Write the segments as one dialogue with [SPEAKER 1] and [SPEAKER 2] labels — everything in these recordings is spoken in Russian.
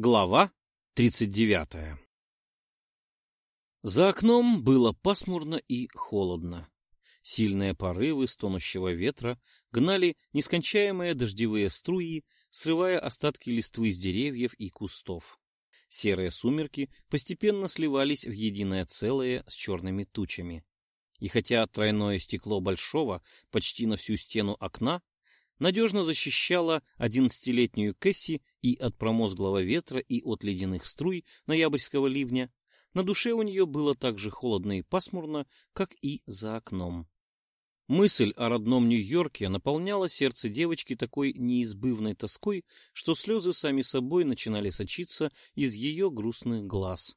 [SPEAKER 1] Глава 39 За окном было пасмурно и холодно. Сильные порывы стонущего ветра гнали нескончаемые дождевые струи, срывая остатки листвы с деревьев и кустов. Серые сумерки постепенно сливались в единое целое с черными тучами. И хотя тройное стекло большого почти на всю стену окна надежно защищала одиннадцатилетнюю Кэсси и от промозглого ветра, и от ледяных струй ноябрьского ливня. На душе у нее было так же холодно и пасмурно, как и за окном. Мысль о родном Нью-Йорке наполняла сердце девочки такой неизбывной тоской, что слезы сами собой начинали сочиться из ее грустных глаз.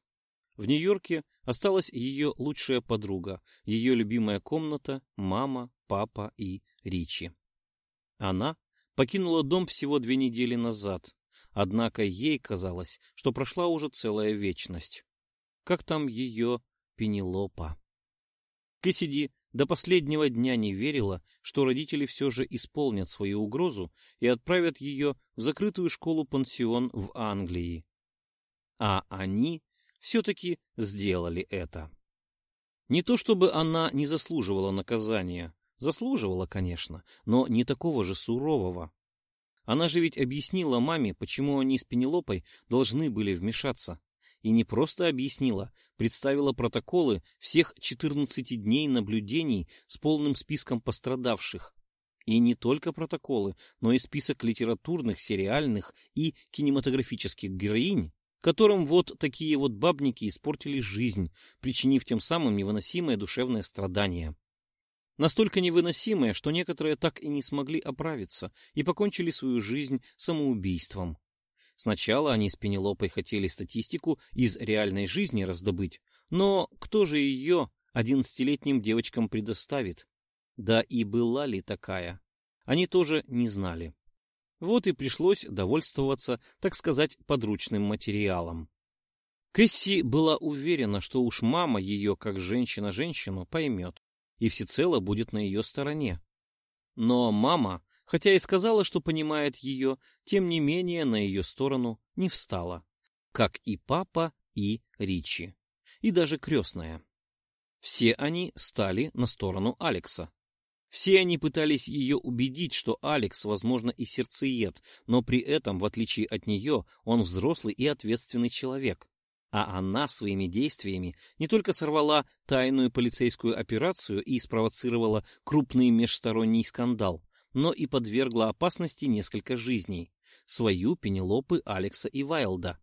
[SPEAKER 1] В Нью-Йорке осталась ее лучшая подруга, ее любимая комната, мама, папа и Ричи. Она покинула дом всего две недели назад, однако ей казалось, что прошла уже целая вечность. Как там ее Пенелопа? Кэссиди до последнего дня не верила, что родители все же исполнят свою угрозу и отправят ее в закрытую школу-пансион в Англии. А они все-таки сделали это. Не то чтобы она не заслуживала наказания, Заслуживала, конечно, но не такого же сурового. Она же ведь объяснила маме, почему они с Пенелопой должны были вмешаться. И не просто объяснила, представила протоколы всех 14 дней наблюдений с полным списком пострадавших. И не только протоколы, но и список литературных, сериальных и кинематографических героинь, которым вот такие вот бабники испортили жизнь, причинив тем самым невыносимое душевное страдание. Настолько невыносимое, что некоторые так и не смогли оправиться и покончили свою жизнь самоубийством. Сначала они с Пенелопой хотели статистику из реальной жизни раздобыть, но кто же ее одиннадцатилетним девочкам предоставит? Да и была ли такая? Они тоже не знали. Вот и пришлось довольствоваться, так сказать, подручным материалом. Кэсси была уверена, что уж мама ее, как женщина женщину, поймет и всецело будет на ее стороне. Но мама, хотя и сказала, что понимает ее, тем не менее на ее сторону не встала, как и папа, и Ричи, и даже крестная. Все они стали на сторону Алекса. Все они пытались ее убедить, что Алекс, возможно, и сердцеед, но при этом, в отличие от нее, он взрослый и ответственный человек. А она своими действиями не только сорвала тайную полицейскую операцию и спровоцировала крупный межсторонний скандал, но и подвергла опасности несколько жизней. Свою, Пенелопы, Алекса и Вайлда.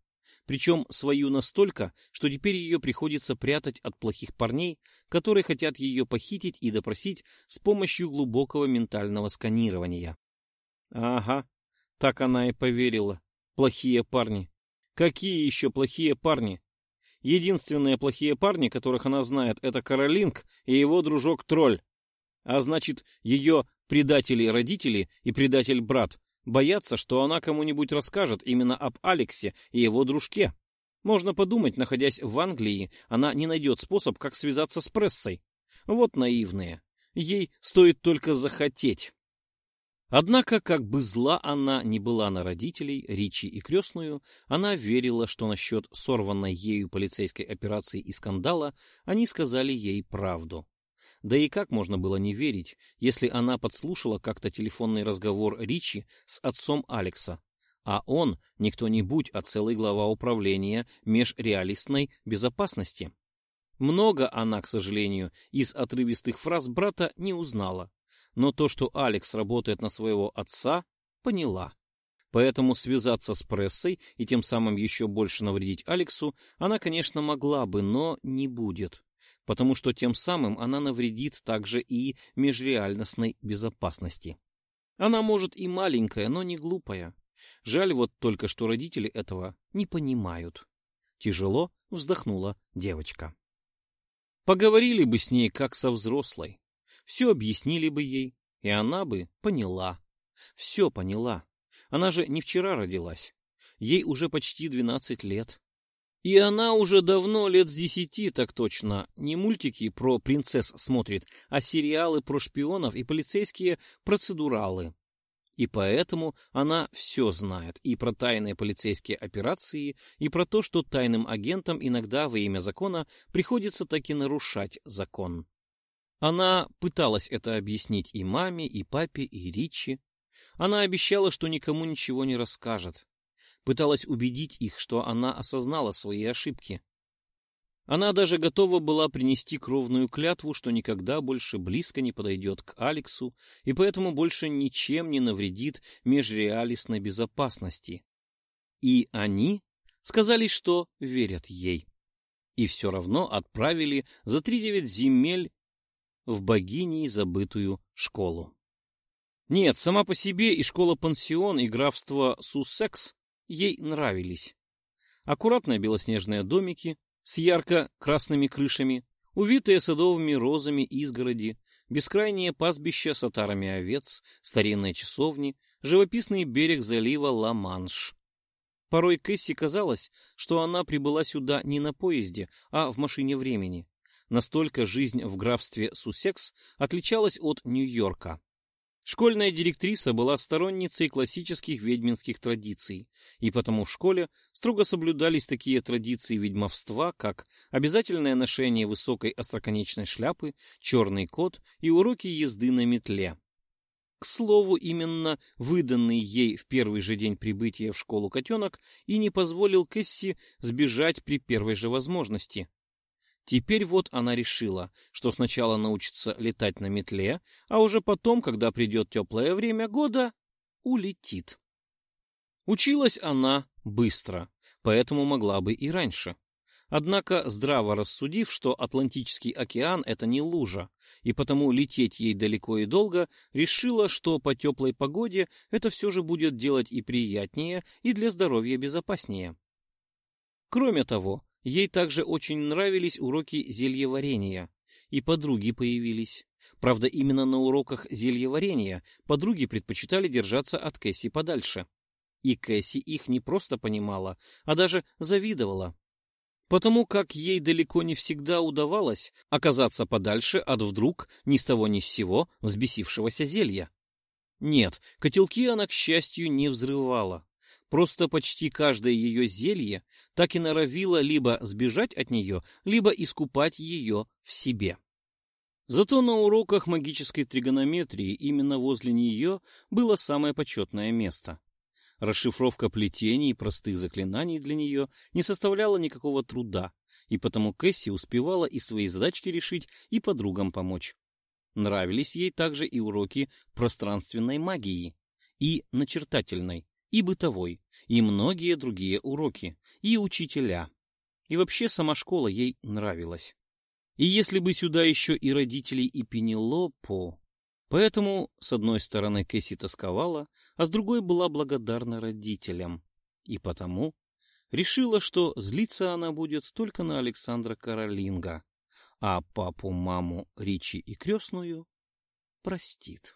[SPEAKER 1] Причем свою настолько, что теперь ее приходится прятать от плохих парней, которые хотят ее похитить и допросить с помощью глубокого ментального сканирования. Ага, так она и поверила. Плохие парни. Какие еще плохие парни? Единственные плохие парни, которых она знает, это Каролинг и его дружок-тролль. А значит, ее предатели-родители и предатель-брат боятся, что она кому-нибудь расскажет именно об Алексе и его дружке. Можно подумать, находясь в Англии, она не найдет способ, как связаться с прессой. Вот наивные. Ей стоит только захотеть. Однако, как бы зла она не была на родителей, Ричи и крестную, она верила, что насчет сорванной ею полицейской операции и скандала они сказали ей правду. Да и как можно было не верить, если она подслушала как-то телефонный разговор Ричи с отцом Алекса, а он не кто-нибудь, а целый глава управления межреалистной безопасности. Много она, к сожалению, из отрывистых фраз брата не узнала но то, что Алекс работает на своего отца, поняла. Поэтому связаться с прессой и тем самым еще больше навредить Алексу она, конечно, могла бы, но не будет. Потому что тем самым она навредит также и межреальностной безопасности. Она, может, и маленькая, но не глупая. Жаль вот только, что родители этого не понимают. Тяжело вздохнула девочка. Поговорили бы с ней, как со взрослой все объяснили бы ей, и она бы поняла. Все поняла. Она же не вчера родилась. Ей уже почти двенадцать лет. И она уже давно, лет с десяти, так точно, не мультики про принцесс смотрит, а сериалы про шпионов и полицейские процедуралы. И поэтому она все знает и про тайные полицейские операции, и про то, что тайным агентам иногда во имя закона приходится таки нарушать закон. Она пыталась это объяснить и маме, и папе, и Ричи. Она обещала, что никому ничего не расскажет. Пыталась убедить их, что она осознала свои ошибки. Она даже готова была принести кровную клятву, что никогда больше близко не подойдет к Алексу и поэтому больше ничем не навредит межреалистной безопасности. И они сказали, что верят ей. И все равно отправили за три девять земель в богиней забытую школу. Нет, сама по себе и школа-пансион, и графство Суссекс ей нравились. Аккуратные белоснежные домики, с ярко-красными крышами, увитые садовыми розами изгороди, бескрайние пастбища с отарами овец, старинные часовни, живописный берег залива Ла-Манш. Порой Кэсси казалось, что она прибыла сюда не на поезде, а в машине времени. Настолько жизнь в графстве Сусекс отличалась от Нью-Йорка. Школьная директриса была сторонницей классических ведьминских традиций, и потому в школе строго соблюдались такие традиции ведьмовства, как обязательное ношение высокой остроконечной шляпы, черный кот и уроки езды на метле. К слову, именно выданный ей в первый же день прибытия в школу котенок и не позволил Кэсси сбежать при первой же возможности. Теперь вот она решила, что сначала научится летать на метле, а уже потом, когда придет теплое время года, улетит. Училась она быстро, поэтому могла бы и раньше. Однако, здраво рассудив, что Атлантический океан — это не лужа, и потому лететь ей далеко и долго, решила, что по теплой погоде это все же будет делать и приятнее, и для здоровья безопаснее. Кроме того, Ей также очень нравились уроки зельеварения, и подруги появились. Правда, именно на уроках зельеварения подруги предпочитали держаться от Кэсси подальше. И Кэсси их не просто понимала, а даже завидовала. Потому как ей далеко не всегда удавалось оказаться подальше от вдруг ни с того ни с сего взбесившегося зелья. Нет, котелки она, к счастью, не взрывала. Просто почти каждое ее зелье так и норовило либо сбежать от нее, либо искупать ее в себе. Зато на уроках магической тригонометрии именно возле нее было самое почетное место. Расшифровка плетений и простых заклинаний для нее не составляла никакого труда, и потому Кэсси успевала и свои задачки решить, и подругам помочь. Нравились ей также и уроки пространственной магии, и начертательной, и бытовой, и многие другие уроки, и учителя. И вообще сама школа ей нравилась. И если бы сюда еще и родители и Пенелопу... Поэтому, с одной стороны, Кэсси тосковала, а с другой была благодарна родителям. И потому решила, что злиться она будет только на Александра Каролинга, а папу, маму, Ричи и крестную простит.